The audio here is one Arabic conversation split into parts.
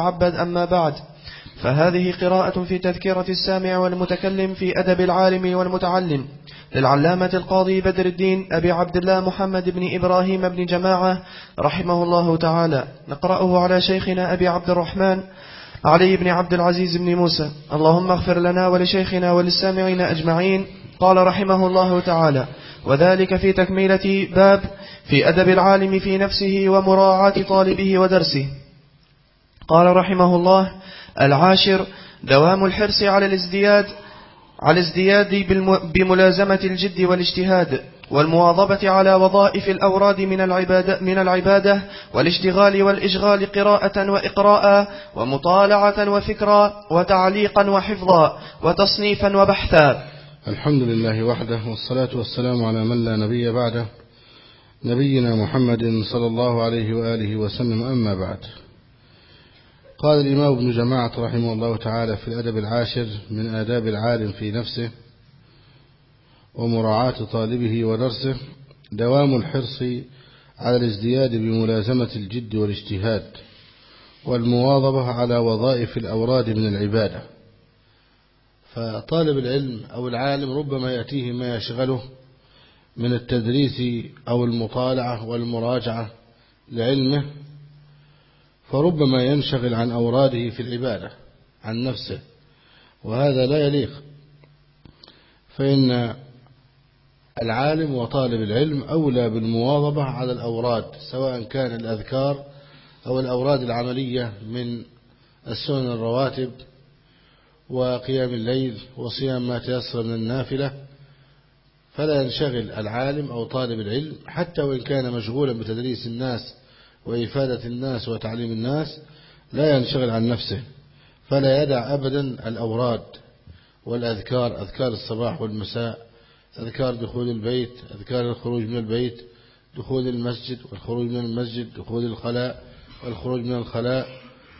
عبد أما بعد. فهذه قراءة في تذكرة السامع والمتكلم في أدب العالم والمتعلم للعلامة القاضي بدر الدين أبي عبد الله محمد بن إبراهيم بن جماعة رحمه الله تعالى. نقرأه على شيخنا أبي عبد الرحمن علي بن عبد العزيز بن موسى. اللهم اغفر لنا ولشيخنا وللسامعين أجمعين. قال رحمه الله تعالى وذلك في تكميلة باب في أدب العالم في نفسه ومراعاة طالبه ودرسه. قال رحمه الله العاشر دوام الحرص على الازدياد على الازدياد بملازمة الجد والاجتهاد والمواظبة على وظائف الأوراد من العبادة, من العبادة والاشتغال والإشغال قراءة وإقراء ومطالعة وفكرا وتعليقا وحفظا وتصنيفا وبحثا. الحمد لله وحده والصلاة والسلام على من لا نبي بعده نبينا محمد صلى الله عليه وآله وسلم أما بعد. قال الإمام ابن جماعة رحمه الله تعالى في الأدب العاشر من آداب العالم في نفسه ومراعاة طالبه ودرسه دوام الحرص على الازدياد بملازمة الجد والاجتهاد والمواظبة على وظائف الأوراد من العبادة. فطالب العلم أو العالم ربما يأتيه ما يشغله من التدريس أو المطالعة والمراجعة لعلمه فربما ينشغل عن أوراده في العبادة عن نفسه وهذا لا يليق. فإن العالم وطالب العلم أولى بالمواظبة على الأوراد سواء كان الأذكار أو الأوراد العملية من السنن الرواتب وقيام الليل وصيام ما تيسر من النافلة. فلا ينشغل العالم أو طالب العلم حتى وإن كان مشغولا بتدريس الناس وإفادة الناس وتعليم الناس لا ينشغل عن نفسه فلا يدع أبدا الأوراد والأذكار أذكار الصباح والمساء أذكار دخول البيت أذكار الخروج من البيت دخول المسجد والخروج من المسجد دخول الخلاء والخروج من الخلاء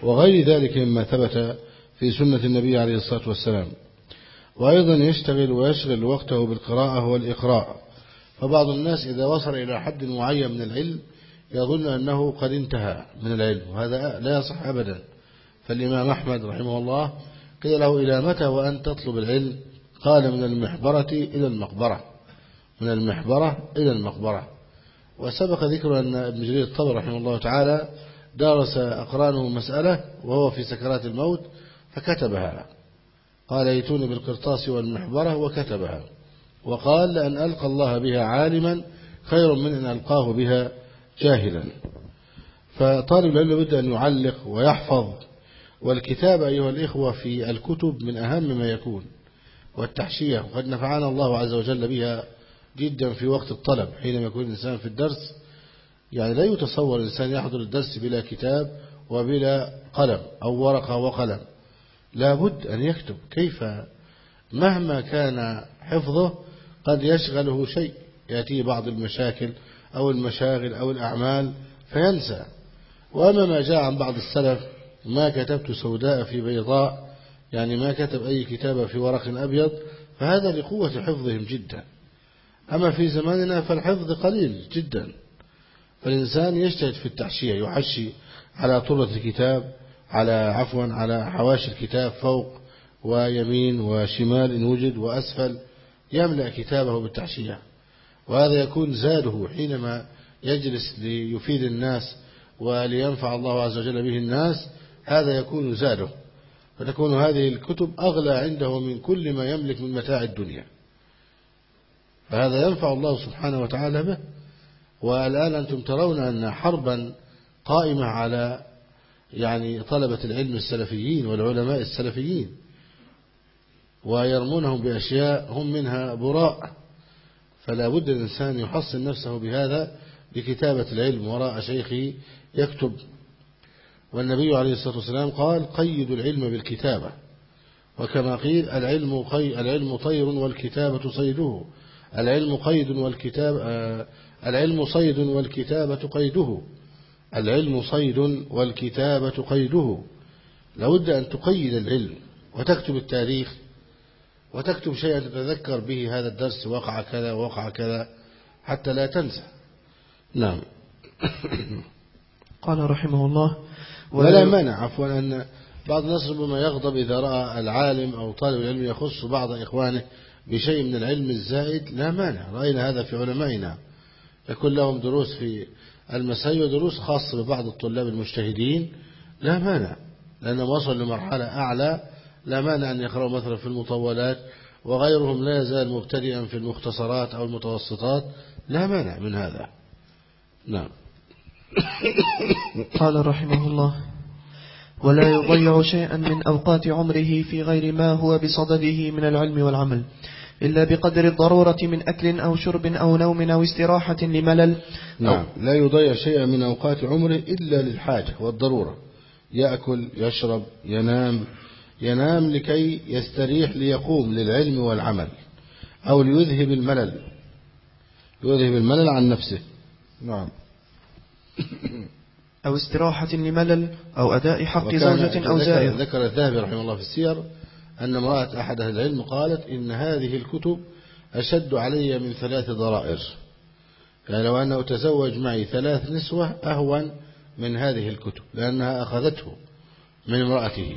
وغير ذلك مما ثبت في سنة النبي عليه الصلاة والسلام. وأيضا يشتغل ويشغل وقته بالقراءة والإقراء فبعض الناس إذا وصل إلى حد معين من العلم يظن أنه قد انتهى من العلم وهذا لا يصح أبدا. فالإمام أحمد رحمه الله قيل له إلى متى وأن تطلب العلم؟ قال من المحبرة إلى المقبرة من المحبرة إلى المقبرة. وسبق ذكر أن ابن جرير الطبر رحمه الله تعالى دارس أقرانه مسألة وهو في سكرات الموت فكتبها. قال أيتوني بالقرطاس والمحبرة وكتبها. وقال لأن ألقى الله بها عالما خير من أن ألقاه بها جاهلا. فطالب العلم بد أن يعلق ويحفظ. والكتاب أيها الإخوة في الكتب من أهم ما يكون. والتحشية وقد نفعنا الله عز وجل بها جدا في وقت الطلب حينما يكون الإنسان في الدرس. يعني لا يتصور الإنسان يحضر الدرس بلا كتاب وبلا قلم أو ورقة وقلم. لابد أن يكتب. كيف؟ مهما كان حفظه قد يشغله شيء. يأتيه بعض المشاكل أو المشاغل أو الأعمال فينسى. وأما ما جاء عن بعض السلف ما كتبت سوداء في بيضاء يعني ما كتب أي كتابة في ورق أبيض فهذا لقوة حفظهم جدا. أما في زماننا فالحفظ قليل جدا. فالإنسان يجتهد في التحشية يحشي على طرة الكتاب على عفوا على حواشي الكتاب فوق ويمين وشمال إن وجد وأسفل يملأ كتابه بالتحشية. وهذا يكون زاده حينما يجلس ليفيد الناس ولينفع الله عز وجل به الناس هذا يكون زاده. فتكون هذه الكتب أغلى عنده من كل ما يملك من متاع الدنيا. فهذا ينفع الله سبحانه وتعالى به. والآن أنتم ترون أن حربا قائمة على يعني طلبة العلم السلفيين والعلماء السلفيين ويرمونهم بأشياء هم منها براء. فلا بد الإنسان يحصن نفسه بهذا بكتابة العلم وراء شيخه يكتب. والنبي عليه الصلاة والسلام قال قيدوا العلم بالكتابة. وكما قيل العلم, قي العلم طير والكتابة صيده. العلم قيد والكتاب آه العلم صيد والكتابة قيده. العلم صيد والكتابة قيده. لابد أن تقيد العلم وتكتب التاريخ وتكتب شيئا تتذكر به هذا الدرس وقع كذا وقع كذا حتى لا تنسى. نعم. قال رحمه الله ولا مانع عفوا أن بعض الناس ربما يغضب إذا رأى العالم أو طالب العلم يخص بعض إخوانه بشيء من العلم الزائد لا مانع. رأينا هذا في علمائنا. يكون لهم دروس في المساء ودروس خاصة ببعض الطلاب المجتهدين لا مانع. لأنهم وصلوا لمرحلة أعلى لا مانع أن يقرأوا مثلا في المطولات وغيرهم لا يزال مبتدئا في المختصرات أو المتوسطات لا مانع من هذا. نعم. قال رحمه الله ولا يضيع شيئا من أوقات عمره في غير ما هو بصدده من العلم والعمل إلا بقدر الضرورة من أكل أو شرب أو نوم أو استراحة لملل نعم. لا يضيع شيئا من أوقات عمره إلا للحاجة والضرورة يأكل يشرب ينام ينام لكي يستريح ليقوم للعلم والعمل أو ليذهب الملل. يذهب الملل عن نفسه. نعم. أو استراحة لملل أو أداء حق زوجة أو زائر. ذكر الذهبي رحمه الله في السير أن امرأة أحد أهل العلم قالت إن هذه الكتب أشد علي من ثلاث ضرائر. يعني لو أنه تزوج معي ثلاث نسوة أهون من هذه الكتب لأنها أخذته من امرأته.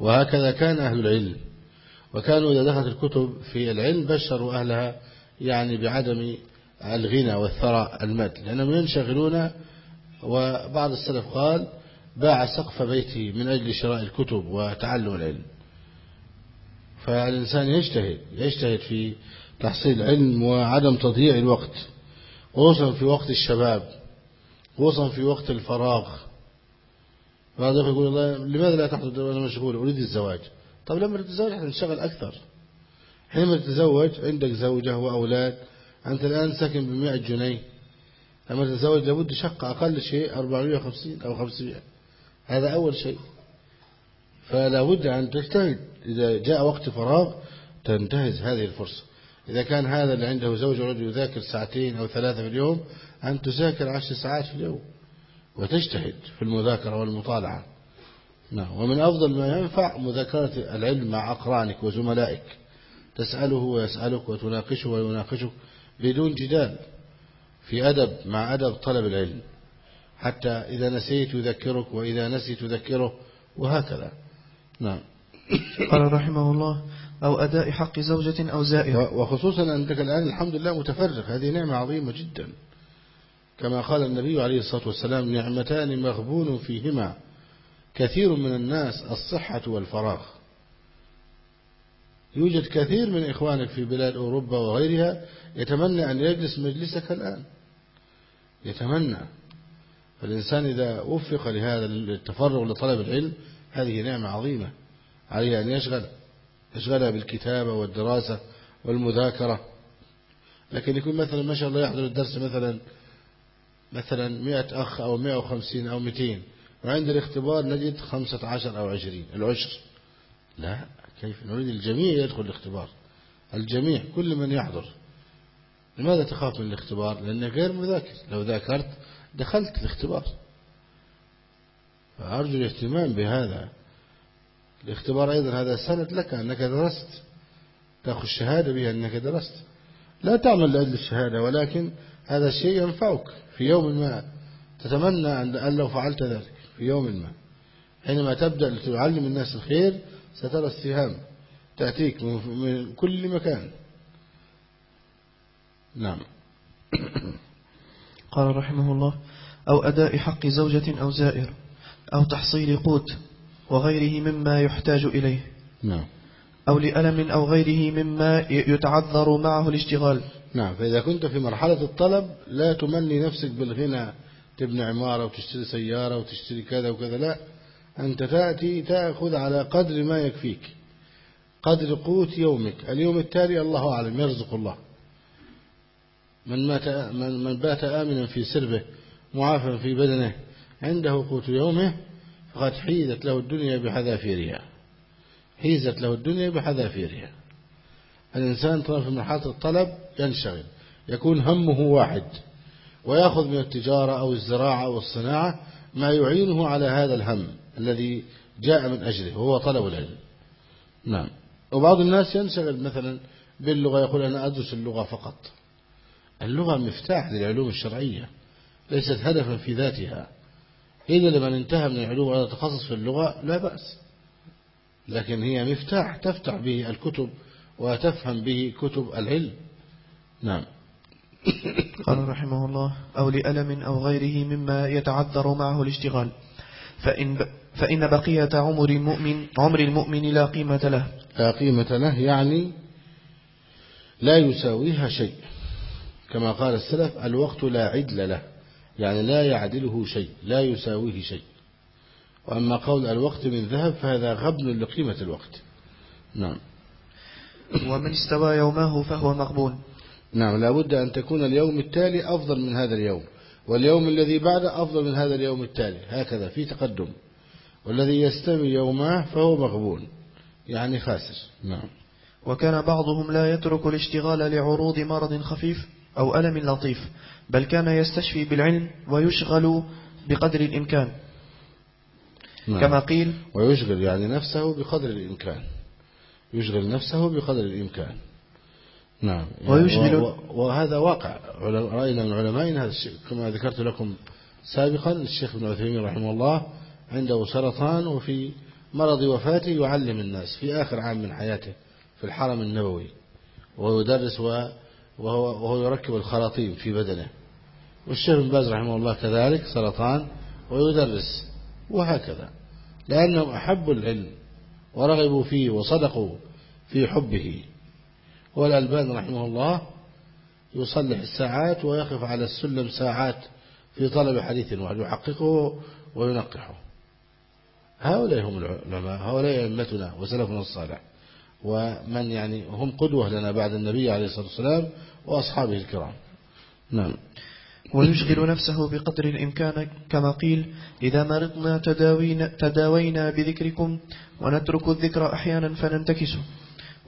وهكذا كان أهل العلم. وكانوا إذا دخلت الكتب في العلم بشروا أهلها يعني بعدم الغنى والثراء المد لأنهم ينشغلون وبعض السلف قال باع سقف بيته من أجل شراء الكتب وتعلم العلم. فالإنسان يجتهد يجتهد في تحصيل العلم وعدم تضييع الوقت خصوصا في وقت الشباب خصوصا في وقت الفراغ. بعض يقول الله لماذا لا تحضر وأنا مشغول أريد الزواج. طب لما تتزوج حتنشغل أكثر. حينما تتزوج عندك زوجة وأولاد أنت الآن ساكن بمئة جنيه. لما تتزوج لابد شقة أقل شيء 450 أو 500 هذا أول شيء. فلا بد أن تجتهد. إذا جاء وقت فراغ تنتهز هذه الفرصة. إذا كان هذا اللي عنده زوج يريد يذاكر ساعتين أو ثلاثة في اليوم أن تذاكر عشر ساعات في اليوم. وتجتهد في المذاكرة والمطالعة. نعم. ومن أفضل ما ينفع مذاكرة العلم مع أقرانك وزملائك. تسأله ويسألك وتناقشه ويناقشك بدون جدال في أدب مع أدب طلب العلم. حتى إذا نسيت يذكرك وإذا نسيت تذكره وهكذا. نعم. قال رحمه الله أو أداء حق زوجة أو زائر وخصوصا أنك الآن الحمد لله متفرغ هذه نعمة عظيمة جدا. كما قال النبي عليه الصلاة والسلام نعمتان مغبون فيهما كثير من الناس الصحة والفراغ. يوجد كثير من إخوانك في بلاد أوروبا وغيرها يتمنى أن يجلس مجلسك الآن. يتمنى. فالإنسان إذا وفق لهذا التفرغ لطلب العلم هذه نعمة عظيمة. عليه أن يشغل يشغلها بالكتابة والدراسة والمذاكرة. لكن يكون مثلا ما شاء الله يحضر الدرس مثلا مثلا مئة أخ أو مئة وخمسين أو مئتين. وعند الاختبار نجد خمسة عشر أو عشرين. العشر. لا كيف؟ نريد الجميع يدخل الاختبار. الجميع كل من يحضر. لماذا تخاف من الاختبار؟ لأنك غير مذاكر. لو ذاكرت دخلت الاختبار. فأرجو الاهتمام بهذا. الاختبار أيضا هذا سند لك أنك درست. تأخذ الشهادة بها أنك درست. لا تعمل لأجل الشهادة ولكن هذا الشيء ينفعك. في يوم ما تتمنى أن لو فعلت ذلك في يوم ما. حينما تبدأ لتعلم الناس الخير سترى السهام تأتيك من كل مكان. نعم. قال رحمه الله أو أداء حق زوجة أو زائر أو تحصيل قوت وغيره مما يحتاج إليه. نعم. أو لألم أو غيره مما يتعذر معه الاشتغال. نعم فإذا كنت في مرحلة الطلب لا تمني نفسك بالغنى تبني عمارة وتشتري سيارة وتشتري كذا وكذا لا أنت تأتي تأخذ على قدر ما يكفيك قدر قوت يومك. اليوم التالي الله أعلم يرزق الله. من, مات من, من بات آمنا في سربه معافا في بدنه عنده قوت يومه فقد حيزت له الدنيا بحذافيرها. حيزت له الدنيا بحذافيرها. الإنسان طبعا في مرحلة الطلب ينشغل يكون همه واحد ويأخذ من التجارة أو الزراعة أو الصناعة ما يعينه على هذا الهم الذي جاء من أجله وهو طلب العلم. نعم. وبعض الناس ينشغل مثلا باللغة يقول أنا أدرس اللغة فقط. اللغة مفتاح للعلوم الشرعية ليست هدفا في ذاتها. إذا لمن انتهى من العلوم ولا تخصص في اللغة لا بأس. لكن هي مفتاح تفتح به الكتب وتفهم به كتب العلم. نعم. قال رحمه الله أو لألم أو غيره مما يتعذر معه الاشتغال. فإن, فإن بقية عمر المؤمن, عمر المؤمن لا قيمة له. لا قيمة له يعني لا يساويها شيء. كما قال السلف الوقت لا عدل له يعني لا يعدله شيء لا يساويه شيء. وأما قول الوقت من ذهب فهذا غبن لقيمة الوقت. نعم. ومن استوى يومه فهو مغبون نعم لابد أن تكون اليوم التالي أفضل من هذا اليوم واليوم الذي بعده أفضل من هذا اليوم التالي هكذا في تقدم. والذي يستوي يومه فهو مغبون يعني خاسر. نعم. وكان بعضهم لا يترك الاشتغال لعروض مرض خفيف أو ألم لطيف بل كان يستشفي بالعلم ويشغل بقدر الإمكان. نعم. كما قيل ويشغل يعني نفسه بقدر الإمكان. يشغل نفسه بقدر الإمكان. نعم. يعني ويشغل وهذا واقع. رأينا من علمائنا هذا الشيء كما ذكرت لكم سابقا الشيخ ابن عثيمين رحمه الله عنده سرطان وفي مرض وفاته يعلم الناس في آخر عام من حياته في الحرم النبوي. وهو يدرس وهو, وهو يركب الخراطيم في بدنه. والشيخ بن باز رحمه الله كذلك سرطان ويدرس وهكذا. لأنهم أحبوا العلم. ورغبوا فيه وصدقوا في حبه. والألبان رحمه الله يصلح الساعات ويقف على السلم ساعات في طلب حديث واحد يحققه وينقحه. هؤلاء هم العلماء هؤلاء أئمتنا وسلفنا الصالح ومن يعني هم قدوة لنا بعد النبي عليه الصلاة والسلام وأصحابه الكرام. نعم. ويشغل نفسه بقدر الإمكان كما قيل إذا مرضنا تداوينا, تداوينا بذكركم ونترك الذكر أحيانا فننتكسه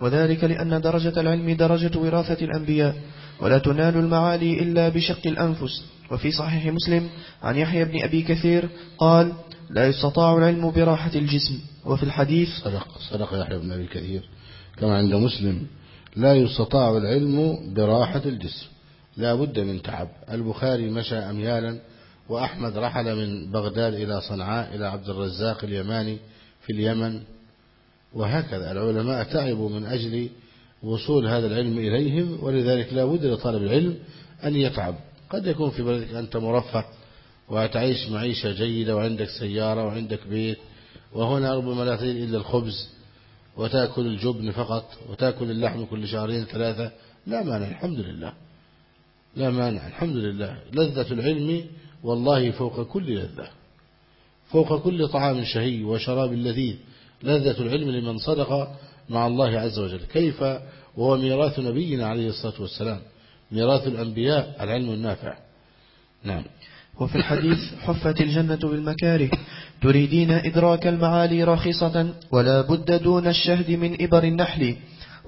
وذلك لأن درجة العلم درجة وراثة الأنبياء ولا تنال المعالي إلا بشق الأنفس. وفي صحيح مسلم عن يحيى بن أبي كثير قال لا يستطاع العلم براحة الجسم. وفي الحديث صدق صدق يحيى بن أبي كثير. كما عند مسلم لا يستطاع العلم براحة الجسم. لا بد من تعب. البخاري مشى أميالا وأحمد رحل من بغداد إلى صنعاء إلى عبد الرزاق اليماني في اليمن. وهكذا العلماء تعبوا من أجل وصول هذا العلم إليهم ولذلك لا بد لطالب العلم أن يتعب. قد يكون في بلدك أنت مرفه وتعيش معيشة جيدة وعندك سيارة وعندك بيت وهنا ربما لا تجد إلا الخبز وتأكل الجبن فقط وتأكل اللحم كل شهرين ثلاثة. لا مانع الحمد لله. لا مانع. الحمد لله. لذة العلم والله فوق كل لذة. فوق كل طعام شهي وشراب لذيذ. لذة العلم لمن صدق مع الله عز وجل. كيف؟ وهو ميراث نبينا عليه الصلاة والسلام. ميراث الأنبياء العلم النافع. نعم. وفي الحديث حفت الجنة بالمكاره. تريدين إدراك المعالي راخصة ولا بد دون الشهد من إبر النحل.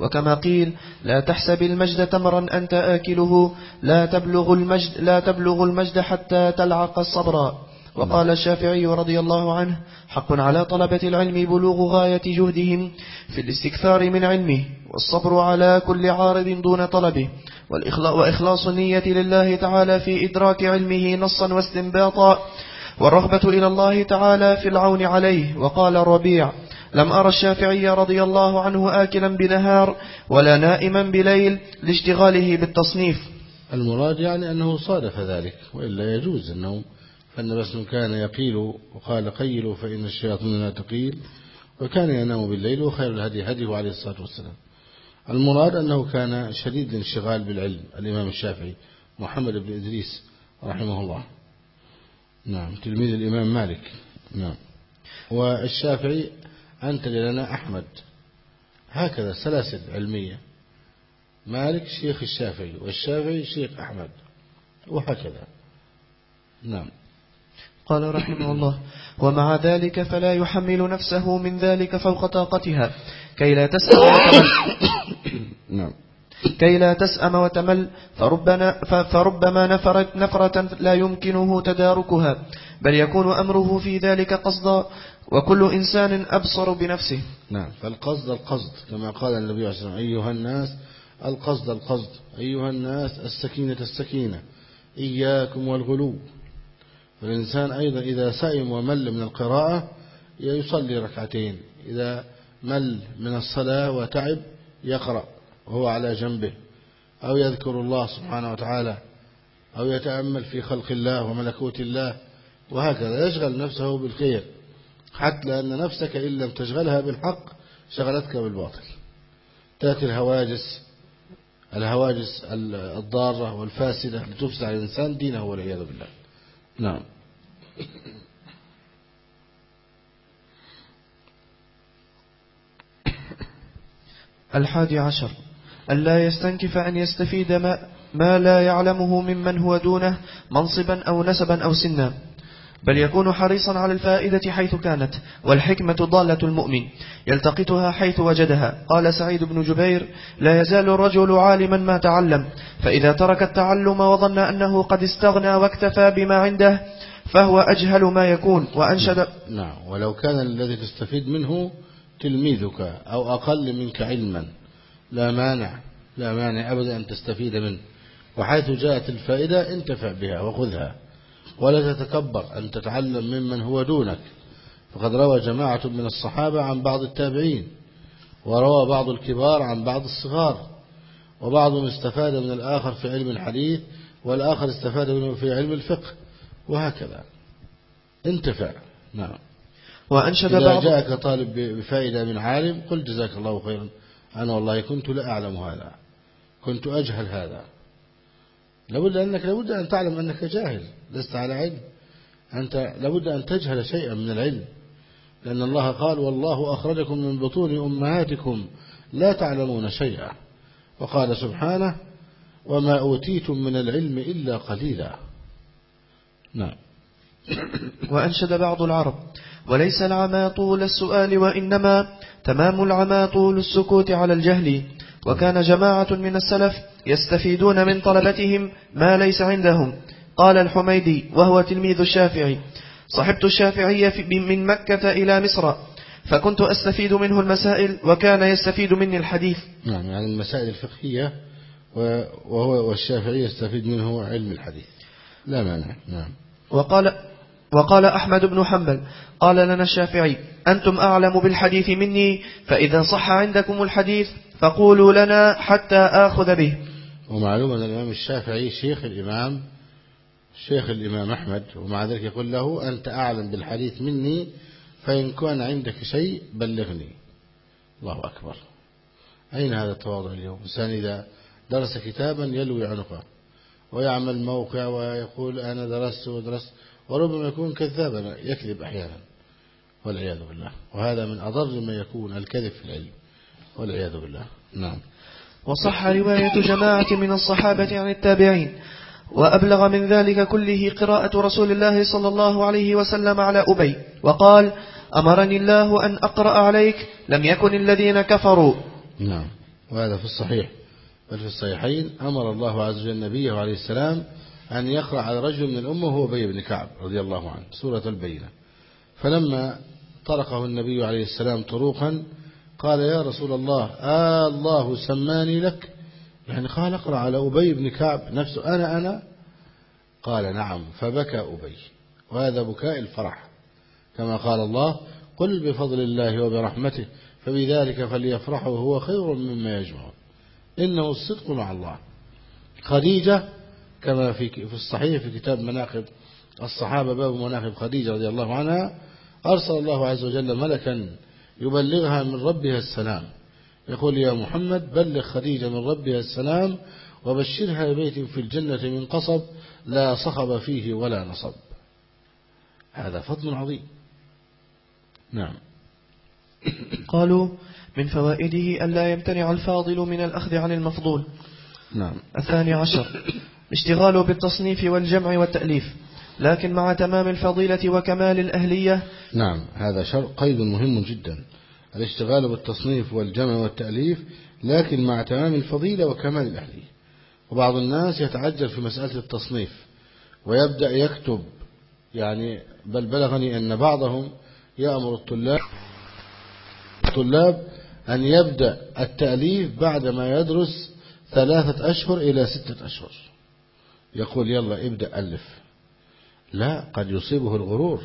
وكما قيل لا تحسب المجد تمرا أنت آكله لا تبلغ المجد, لا تبلغ المجد حتى تلعق الصبر. وقال الشافعي رضي الله عنه حق على طلبة العلم بلوغ غاية جهدهم في الاستكثار من علمه والصبر على كل عارض دون طلبه وإخلاص النية لله تعالى في إدراك علمه نصا واستنباطا والرغبة إلى الله تعالى في العون عليه. وقال الربيع لم أرى الشافعي رضي الله عنه آكلا بنهار ولا نائما بليل لاشتغاله بالتصنيف. المراد يعني أنه صادف ذلك وإلا يجوز النوم فأن بس كان يقيل وقال قيلوا فإن الشياطين لا تقيل وكان ينام بالليل وخير الهدي هديه عليه الصلاة والسلام. المراد أنه كان شديد الانشغال بالعلم الإمام الشافعي محمد بن إدريس رحمه الله. نعم تلميذ الإمام مالك. نعم. والشافعي أنت لنا أحمد. هكذا سلاسل علمية. مالك شيخ الشافعي والشافعي شيخ أحمد. وهكذا. نعم. قال رحمه الله ومع ذلك فلا يحمل نفسه من ذلك فوق طاقتها كي لا تسأم وتمل نعم. كي لا تسأم وتمل فربما نفرت نفرة لا يمكنه تداركها بل يكون أمره في ذلك قصدا وكل إنسان أبصر بنفسه. نعم. فالقصد القصد كما قال النبي عليه الصلاة أيها الناس القصد القصد أيها الناس السكينة السكينة إياكم والغلو. فالإنسان أيضا إذا سئم ومل من القراءة يصلي ركعتين. إذا مل من الصلاة وتعب يقرأ. وهو على جنبه أو يذكر الله سبحانه وتعالى أو يتأمل في خلق الله وملكوت الله وهكذا يشغل نفسه بالخير حتى لأن نفسك إن لم تشغلها بالحق شغلتك بالباطل. تأتي الهواجس الهواجس الضارة والفاسدة لتفسد على الإنسان دينه والعياذ بالله. نعم. الحادي عشر. ألا يستنكف أن يستفيد ما, ما لا يعلمه ممن هو دونه منصبا أو نسبا أو سنا. بل يكون حريصا على الفائدة حيث كانت والحكمة ضالة المؤمن يلتقطها حيث وجدها. قال سعيد بن جبير لا يزال الرجل عالما ما تعلم فإذا ترك التعلم وظن أنه قد استغنى واكتفى بما عنده فهو أجهل ما يكون. وأنشد نعم ولو كان الذي تستفيد منه تلميذك أو أقل منك علما. لا مانع لا مانع أبدا أن تستفيد منه. وحيث جاءت الفائدة انتفع بها وخذها ولا تتكبر أن تتعلم ممن هو دونك. فقد روى جماعة من الصحابة عن بعض التابعين وروى بعض الكبار عن بعض الصغار وبعضهم استفاد من الآخر في علم الحديث والآخر استفاد منه في علم الفقه وهكذا. انتفع. نعم. وأنشد إذا بعض جاءك طالب بفائدة من عالم قل جزاك الله خيرا. أنا والله كنت لا أعلم هذا. كنت أجهل هذا. لابد أنك لابد أن تعلم أنك جاهل. لست على علم. أنت لابد أن تجهل شيئا من العلم. لأن الله قال والله أخرجكم من بطون أمهاتكم لا تعلمون شيئا. وقال سبحانه وما أوتيتم من العلم إلا قليلا. نعم. وأنشد بعض العرب وليس العمى طول السؤال وإنما تمام العمى طول السكوت على الجهل. وكان جماعة من السلف يستفيدون من طلبتهم ما ليس عندهم. قال الحميدي وهو تلميذ الشافعي صحبت الشافعي من مكة إلى مصر فكنت أستفيد منه المسائل وكان يستفيد مني الحديث. نعم يعني المسائل الفقهية وهو والشافعي يستفيد منه علم الحديث. لا مانع نعم. وقال وقال أحمد بن حنبل قال لنا الشافعي أنتم أعلم بالحديث مني فإذا صح عندكم الحديث فقولوا لنا حتى آخذ به. ومعلوم أن الإمام الشافعي شيخ الإمام شيخ الإمام أحمد ومع ذلك يقول له أنت أعلم بالحديث مني فإن كان عندك شيء بلغني. الله أكبر. أين هذا التواضع اليوم؟ إنسان إذا درس كتابا يلوي عنقه ويعمل موقع ويقول أنا درست ودرست. وربما يكون كذابا يكذب أحيانا والعياذ بالله. وهذا من أضر ما يكون الكذب في العلم والعياذ بالله. نعم. وصح رواية جماعة من الصحابة عن التابعين وأبلغ من ذلك كله قراءة رسول الله صلى الله عليه وسلم على أبي وقال أمرني الله أن أقرأ عليك لم يكن الذين كفروا. نعم. وهذا في الصحيح. بل في الصحيحين أمر الله عز وجل نبيه عليه السلام أن يقرأ على رجل من الأمة هو أبي بن كعب رضي الله عنه سورة البينة. فلما طرقه النبي عليه السلام طروقا قال يا رسول الله آه الله سماني لك. يعني قال اقرأ على أبي بن كعب نفسه أنا أنا؟ قال نعم فبكى أبي. وهذا بكاء الفرح. كما قال الله قل بفضل الله وبرحمته فبذلك فليفرحوا هو خير مما يجمعون. إنه الصدق مع الله. خديجة كما في في الصحيح في كتاب مناقب الصحابة باب مناقب خديجة رضي الله عنها أرسل الله عز وجل ملكا يبلغها من ربها السلام. يقول يا محمد بلغ خديجة من ربها السلام وبشرها ببيت في الجنة من قصب لا صخب فيه ولا نصب. هذا فضل عظيم. نعم. قالوا من فوائده ألا يمتنع الفاضل من الأخذ عن المفضول. نعم. الثاني عشر. اشتغاله بالتصنيف والجمع والتأليف. لكن مع تمام الفضيلة وكمال الأهلية. نعم هذا شرط قيد مهم جدا. الاشتغال بالتصنيف والجمع والتأليف لكن مع تمام الفضيلة وكمال الأهلية. وبعض الناس يتعجل في مسألة التصنيف ويبدأ يكتب. يعني بل بلغني أن بعضهم يأمر الطلاب الطلاب أن يبدأ التأليف بعدما يدرس ثلاثة أشهر إلى ستة أشهر. يقول يلا ابدأ ألف. لا قد يصيبه الغرور.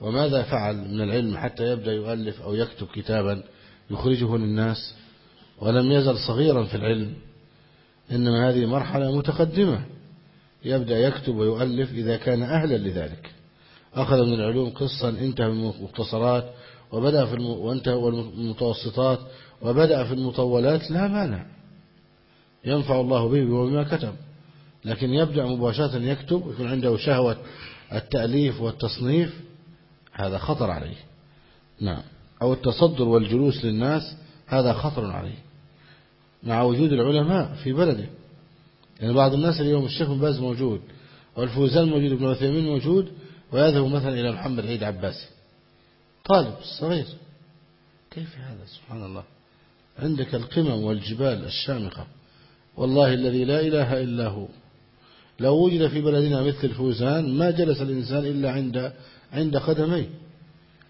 وماذا فعل من العلم حتى يبدأ يؤلف أو يكتب كتابا يخرجه للناس؟ ولم يزل صغيرا في العلم. إنما هذه مرحلة متقدمة. يبدأ يكتب ويؤلف إذا كان أهلا لذلك. أخذ من العلوم قصا انتهى من المختصرات وبدأ في الم... وانتهى المتوسطات وبدأ في المطولات. لا مانع. ينفع الله به وبما كتب. لكن يبدأ مباشرة يكتب يكون عنده شهوة التأليف والتصنيف هذا خطر عليه. نعم. أو التصدر والجلوس للناس هذا خطر عليه. مع وجود العلماء في بلده. يعني بعض الناس اليوم الشيخ بن باز موجود والفوزان موجود ابن عثيمين موجود ويذهب مثلا إلى محمد عيد عباسي. طالب صغير. كيف هذا؟ سبحان الله. عندك القمم والجبال الشامخة. والله الذي لا إله إلا هو. لو وجد في بلدنا مثل الفوزان ما جلس الإنسان إلا عند عند قدميه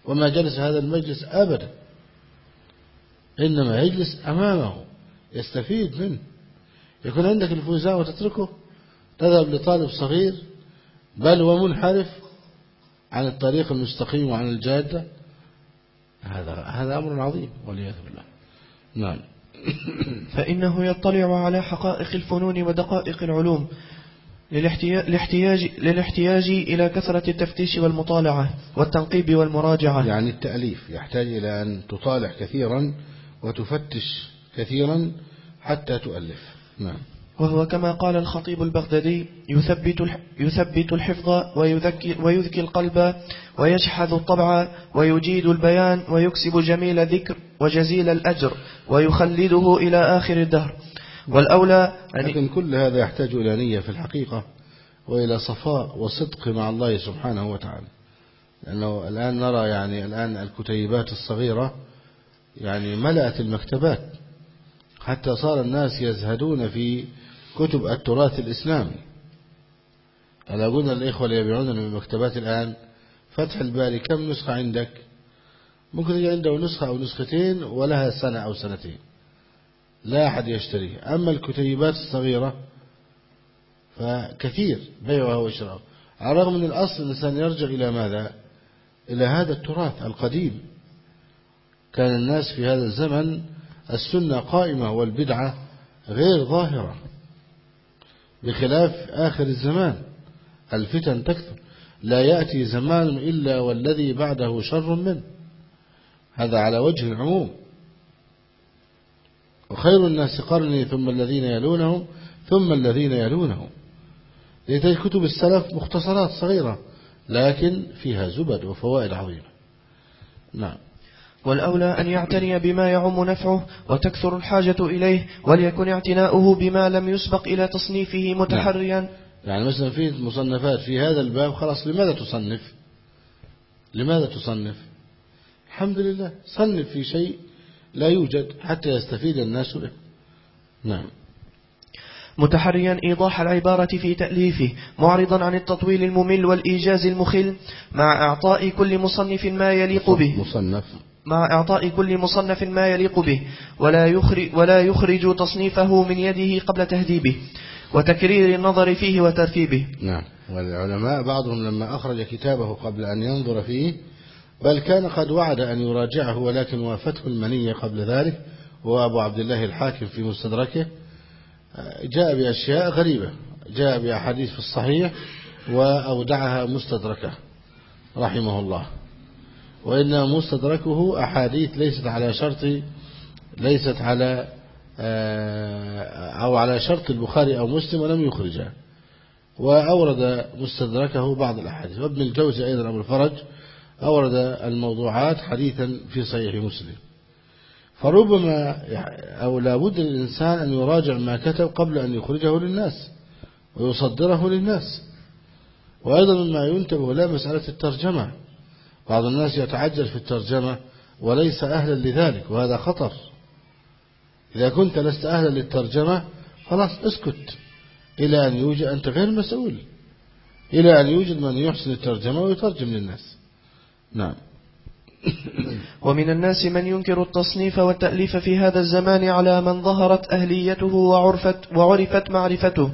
وما جلس هذا المجلس أبدا. إنما يجلس أمامه يستفيد منه. يكون عندك الفوزان وتتركه تذهب لطالب صغير بل ومنحرف عن الطريق المستقيم وعن الجادة. هذا هذا أمر عظيم والعياذ بالله. نعم. فإنه يطلع على حقائق الفنون ودقائق العلوم للاحتياج, للاحتياج إلى كثرة التفتيش والمطالعة والتنقيب والمراجعة. يعني التأليف يحتاج إلى أن تطالع كثيرا وتفتش كثيرا حتى تؤلف. نعم. وهو كما قال الخطيب البغدادي يثبت يثبت الحفظ ويذكي, ويذكي القلب ويشحذ الطبع ويجيد البيان ويكسب جميل الذكر وجزيل الأجر ويخلده إلى آخر الدهر. والأولى لكن كل هذا يحتاج إلى نية في الحقيقة وإلى صفاء وصدق مع الله سبحانه وتعالى. لأنه الآن نرى يعني الآن الكتيبات الصغيرة يعني ملأت المكتبات. حتى صار الناس يزهدون في كتب التراث الإسلامي أنا قلنا الإخوة اللي يبيعون من المكتبات الآن؟ فتح الباري كم نسخة عندك؟ ممكن يجي عنده نسخة أو نسختين ولها سنة أو سنتين. لا أحد يشتريه أما الكتيبات الصغيرة فكثير بيعها وشراء على الرغم من الأصل الإنسان يرجع إلى ماذا؟ إلى هذا التراث القديم. كان الناس في هذا الزمن السنة قائمة والبدعة غير ظاهرة بخلاف آخر الزمان. الفتن تكثر. لا يأتي زمان إلا والذي بعده شر منه. هذا على وجه العموم. وخير الناس قرني ثم الذين يلونهم ثم الذين يلونهم. لتجد كتب السلف مختصرات صغيرة لكن فيها زبد وفوائد عظيمة. نعم. والأولى أن يعتني بما يعم نفعه وتكثر الحاجة إليه وليكن اعتناؤه بما لم يسبق إلى تصنيفه متحريا. نعم. يعني مثلا في مصنفات في هذا الباب خلاص لماذا تصنف؟ لماذا تصنف؟ الحمد لله صنف في شيء لا يوجد حتى يستفيد الناس به. نعم. متحريا إيضاح العبارة في تأليفه معرضا عن التطويل الممل والإيجاز المخل مع إعطاء كل مصنف ما يليق به. مصنف. مع إعطاء كل مصنف ما يليق به ولا يخرج, ولا يخرج تصنيفه من يده قبل تهذيبه وتكرير النظر فيه وترتيبه. نعم. والعلماء بعضهم لما أخرج كتابه قبل أن ينظر فيه بل كان قد وعد أن يراجعه ولكن وافته المنية قبل ذلك هو أبو عبد الله الحاكم في مستدركه. جاء بأشياء غريبة جاء بأحاديث في الصحيح وأودعها مستدركه رحمه الله. وإن مستدركه أحاديث ليست على شرط ليست على آه، أو على شرط البخاري أو مسلم ولم يخرجها وأورد مستدركه بعض الأحاديث. وابن الجوزي أيضا أبو الفرج أورد الموضوعات حديثا في صحيح مسلم. فربما أو لابد للإنسان أن يراجع ما كتب قبل أن يخرجه للناس ويصدره للناس. وأيضا مما ينتبه لا مسألة الترجمة. بعض الناس يتعجل في الترجمة وليس أهلا لذلك وهذا خطر. إذا كنت لست أهلا للترجمة خلاص اسكت إلى أن يوجد أنت غير مسؤول. إلى أن يوجد من يحسن الترجمة ويترجم للناس. نعم. ومن الناس من ينكر التصنيف والتأليف في هذا الزمان على من ظهرت أهليته وعرفت, وعرفت معرفته.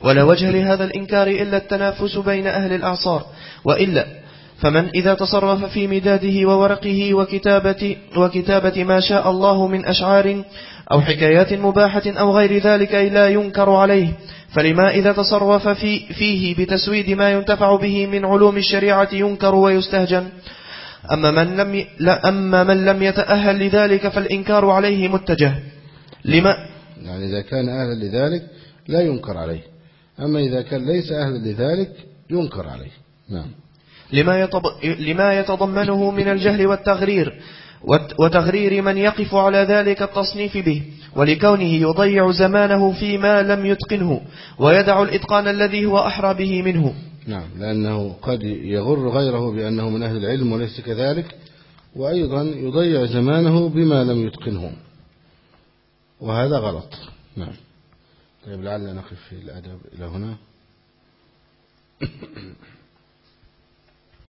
ولا وجه لهذا الإنكار إلا التنافس بين أهل الأعصار وإلا فمن إذا تصرف في مداده وورقه وكتابة, وكتابة ما شاء الله من أشعار أو حكايات مباحة أو غير ذلك لا ينكر عليه فلما إذا تصرف في فيه بتسويد ما ينتفع به من علوم الشريعة ينكر ويستهجن. أما من لم, لا أما من لم يتأهل لذلك فالإنكار عليه متجه. لما يعني إذا كان أهلا لذلك لا ينكر عليه. أما إذا كان ليس أهلا لذلك ينكر عليه. نعم. لما. لما يتضمنه من الجهل والتغرير وتغرير من يقف على ذلك التصنيف به ولكونه يضيع زمانه فيما لم يتقنه ويدع الإتقان الذي هو أحرى به منه. نعم لأنه قد يغر غيره بأنه من أهل العلم وليس كذلك وأيضا يضيع زمانه بما لم يتقنه. وهذا غلط. نعم. طيب لعلنا نقف في الأدب إلى هنا.